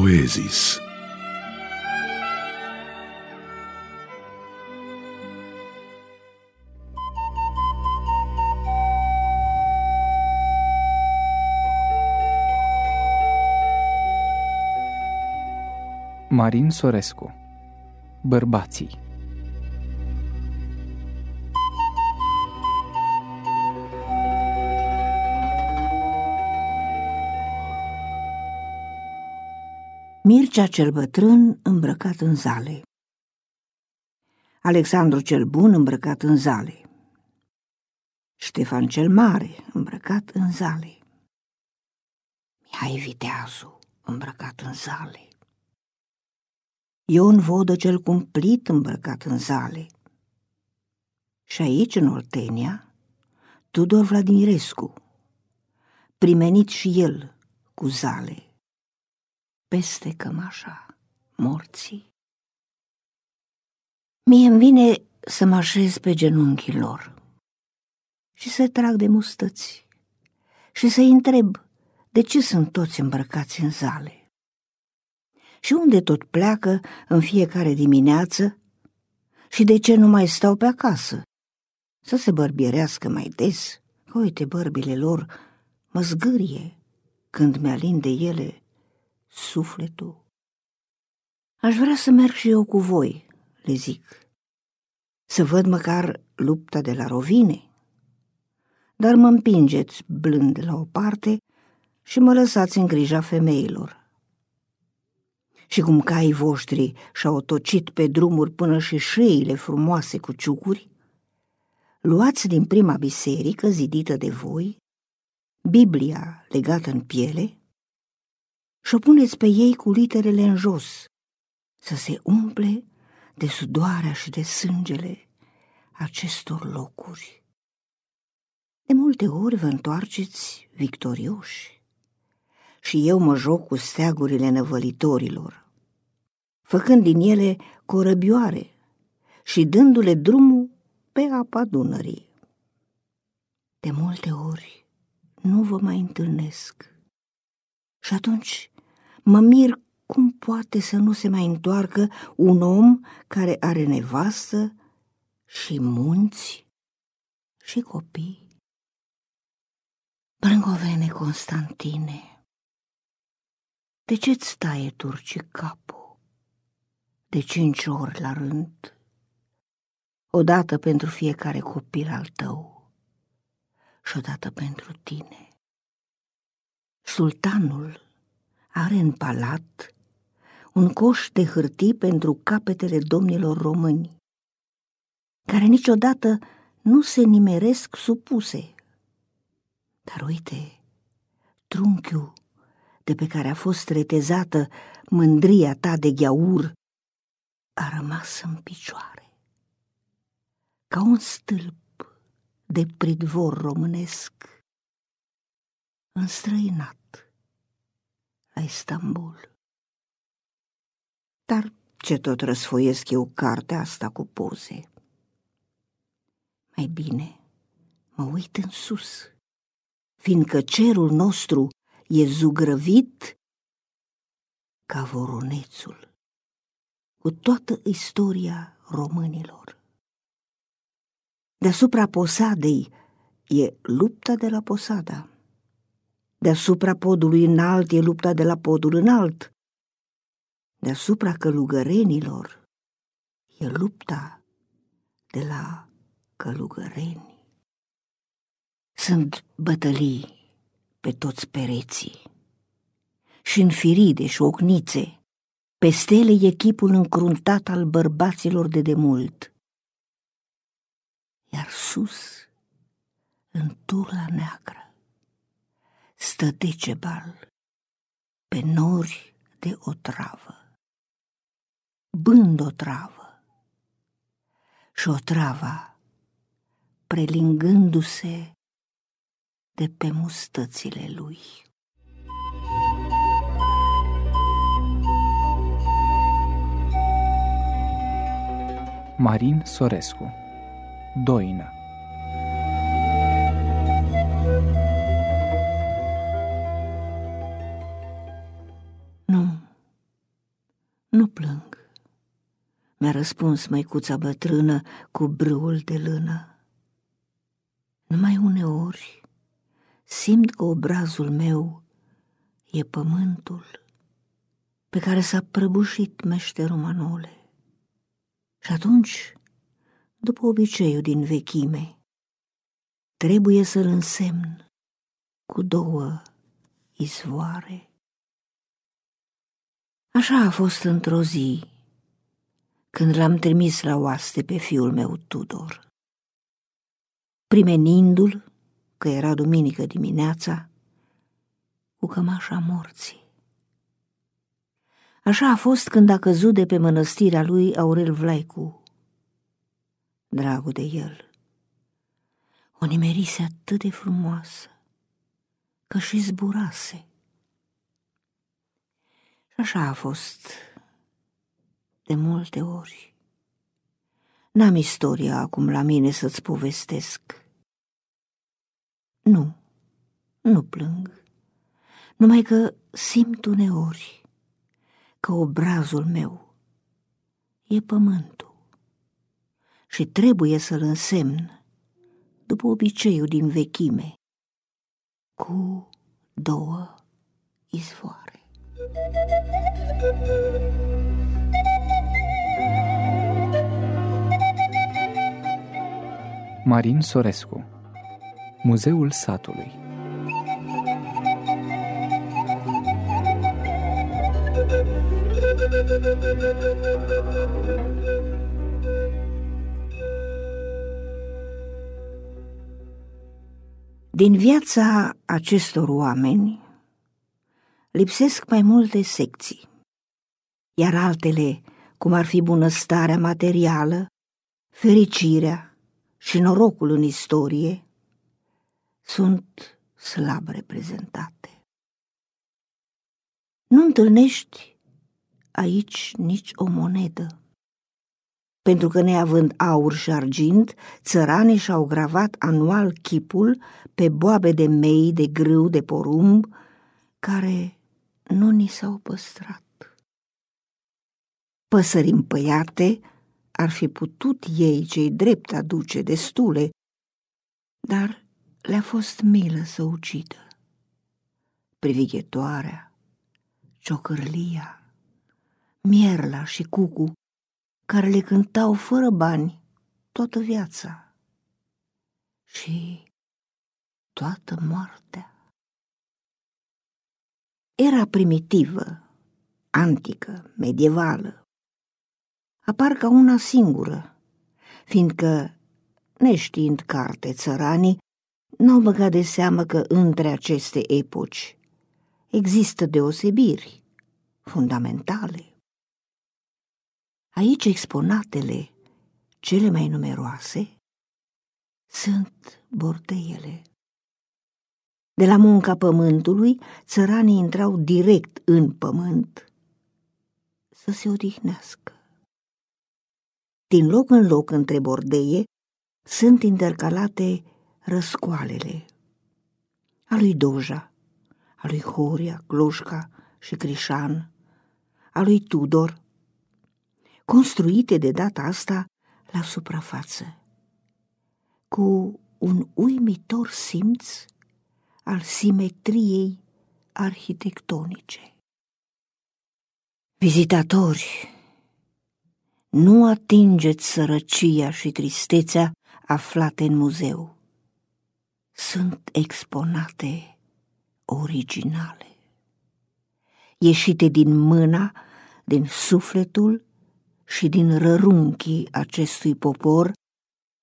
poezis. Marin Sorescu Bărbații Mircea cel bătrân îmbrăcat în zale. Alexandru cel bun îmbrăcat în zale. Ștefan cel mare îmbrăcat în zale. Mihai Viteazu îmbrăcat în zale. Ion Vodă cel cumplit îmbrăcat în zale. Și aici, în Oltenia, Tudor Vladimirescu, primenit și el cu zale, peste cămașa morții. Mie îmi vine să mă așez pe genunchii lor și să trag de mustăți și să-i întreb de ce sunt toți îmbrăcați în zale și unde tot pleacă în fiecare dimineață și de ce nu mai stau pe acasă? Să se bărbierească mai des, că uite bărbile lor mă zgârie când mi-alin de ele sufletul. Aș vrea să merg și eu cu voi, le zic, să văd măcar lupta de la rovine. Dar mă împingeți blând la o parte și mă lăsați în grija femeilor și cum caii voștri și-au tocit pe drumuri până și șeile frumoase cu ciucuri, luați din prima biserică zidită de voi, Biblia legată în piele, și o puneți pe ei cu literele în jos, să se umple de sudoarea și de sângele acestor locuri. De multe ori vă întoarceți victorioși și eu mă joc cu steagurile năvălitorilor, făcând din ele corăbioare și dându-le drumul pe apa Dunării. De multe ori nu vă mai întâlnesc și atunci mă mir cum poate să nu se mai întoarcă un om care are nevastă și munți și copii. Brângovene Constantine de ce-ți taie turci capul? De cinci ori la rând, odată pentru fiecare copil al tău și odată pentru tine. Sultanul are în palat un coș de hârtii pentru capetele domnilor români, care niciodată nu se nimeresc supuse. Dar uite, trunchiul de pe care a fost retezată mândria ta de gheaur, a rămas în picioare. Ca un stâlp de pridvor românesc, înstrăinat la Istanbul. Dar ce tot răsfoiesc eu cartea asta cu poze? Mai bine mă uit în sus, fiindcă cerul nostru e zugrăvit ca voronețul, cu toată istoria românilor. Deasupra posadei e lupta de la posada. Deasupra podului înalt e lupta de la podul înalt. Deasupra călugărenilor e lupta de la călugăreni. Sunt bătălii pe toți pereții. Și în firide și ocnițe, pe stele e chipul încruntat al bărbaților de demult. Iar sus, în turla neagră, stă Decebal pe nori de o travă, bând o travă și o trava prelingându-se de pe mustățile lui. Marin Sorescu Doină Mi-a răspuns măicuța bătrână cu brâul de lână. Numai uneori simt că obrazul meu e pământul pe care s-a prăbușit meșterul Manole. Și atunci, după obiceiul din vechime, trebuie să-l însemn cu două izvoare. Așa a fost într-o zi, când l-am trimis la oaste pe fiul meu Tudor. Primenindu-l, că era duminică dimineața, cu cămașa morții. Așa a fost când a căzut de pe mănăstirea lui Aurel Vlaicu. Dragul de el, o nimerise atât de frumoasă, că și zburase. Și așa a fost de multe ori. N-am istoria acum la mine să-ți povestesc. Nu, nu plâng, numai că simt uneori că obrazul meu e pământul și trebuie să-l însemn după obiceiul din vechime, cu două izvoare. Marin Sorescu Muzeul satului. Din viața acestor oameni lipsesc mai multe secții, iar altele, cum ar fi bunăstarea materială, fericirea și norocul în istorie, sunt slab reprezentate. Nu întâlnești aici nici o monedă. Pentru că neavând aur și argint, țăranii și-au gravat anual chipul pe boabe de mei, de grâu, de porumb, care nu ni s-au păstrat. Păsări împăiate ar fi putut ei cei drept aduce destule, dar le-a fost milă să ucidă. Privighetoarea, ciocârlia, mierla și cucu, care le cântau fără bani toată viața și toată moartea. Era primitivă, antică, medievală, apar ca una singură, fiindcă, neștiind carte țăranii, n-au băgat de seamă că între aceste epoci există deosebiri fundamentale. Aici exponatele cele mai numeroase sunt bordeiele. De la munca pământului, țăranii intrau direct în pământ să se odihnească. Din loc în loc între bordeie sunt intercalate răscoalele a lui Doja, a lui Horia, Gloșca și Crișan, a lui Tudor, construite de data asta la suprafață, cu un uimitor simț al simetriei arhitectonice. Vizitatori, nu atingeți sărăcia și tristețea aflate în muzeu. Sunt exponate originale, ieșite din mâna, din sufletul și din rărunchii acestui popor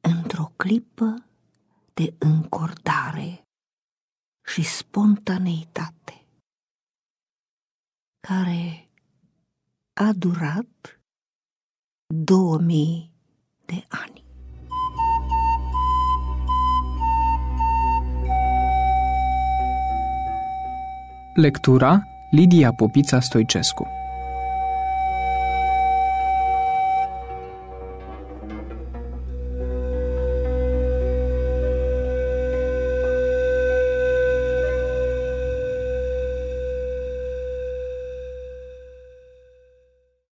într-o clipă de încordare și spontaneitate, care a durat 2000 de ani. Lectura Lidia Popița Stoicescu